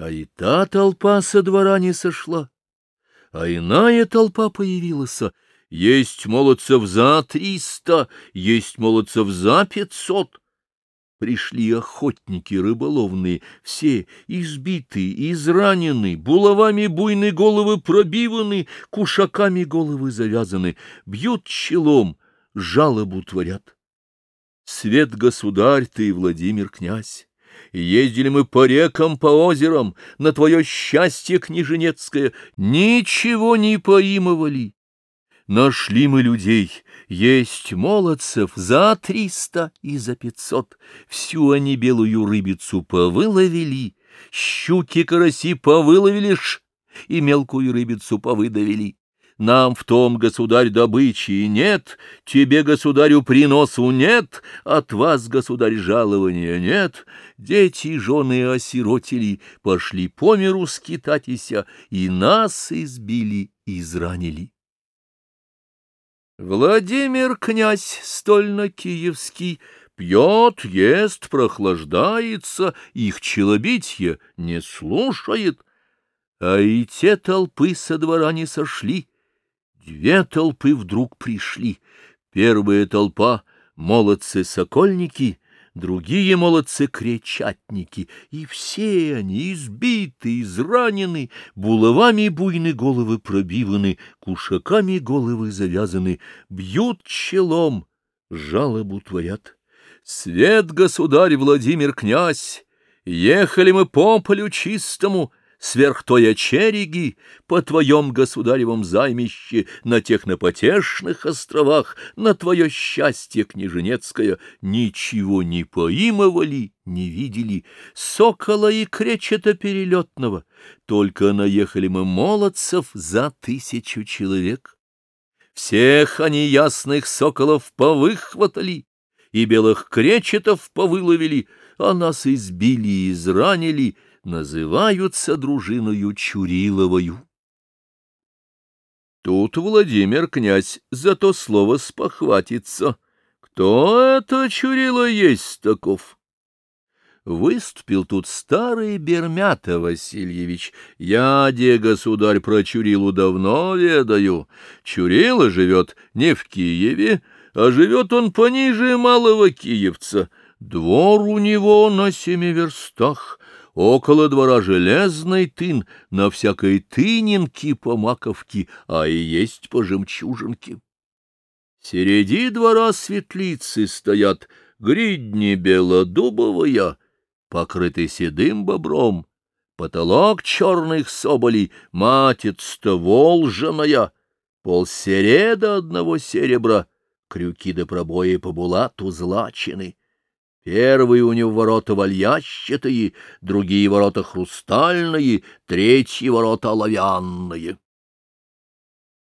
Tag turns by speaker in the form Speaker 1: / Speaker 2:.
Speaker 1: А и та толпа со двора не сошла, а иная толпа появилась. Есть молодцев за триста, есть молодцев за пятьсот. Пришли охотники рыболовные, все избитые, изранены, булавами буйны головы пробиваны, кушаками головы завязаны, бьют челом, жалобу творят. Свет государь ты, Владимир князь, ездили мы по рекам, по озерам, на твое счастье княженецкое, ничего не поимывали. Нашли мы людей, есть молодцев за триста и за пятьсот. Всю они белую рыбицу повыловили, щуки-караси повыловили ж, и мелкую рыбицу повыдавили. Нам в том, государь, добычи нет, тебе, государю, приносу нет, от вас, государь, жалования нет. Дети жены осиротели, пошли по миру скитатися, и нас избили, изранили. Владимир князь стольно-киевский пьет, ест, прохлаждается, их челобитье не слушает, а и те толпы со двора не сошли. Две толпы вдруг пришли. Первая толпа — молодцы-сокольники — другие молодцы-кречатники, и все они избиты, изранены, булавами буйны головы пробиваны, кушаками головы завязаны, бьют челом, жалобу творят. Свет, государь Владимир князь, ехали мы по полю чистому, сверх той очереги, по твоем государевом займище, на тех напотешных островах, на твое счастье княженецкое, ничего не поимывали, не видели, сокола и кречета перелетного, только наехали мы молодцев за тысячу человек. Всех они ясных соколов повыхватали, и белых кречетов повыловили, а нас избили и изранили, называются дружиною Чуриловою. Тут Владимир князь за то слово спохватится. Кто это Чурило есть таков? Выступил тут старый Бермята Васильевич. Я, де государь, про Чурилу давно ведаю. Чурила живет не в Киеве, а живет он пониже малого киевца. Двор у него на семи верстах, Около двора железный тын, на всякой тынинке по маковке, а и есть по жемчужинке. Середи двора светлицы стоят, гридни белодубовая, покрытый седым бобром, потолок черных соболей, матец-то волжаная, полсереда одного серебра, крюки до пробои по булату злачены. Первые у него ворота вальящатые, другие ворота хрустальные, третьи ворота оловянные.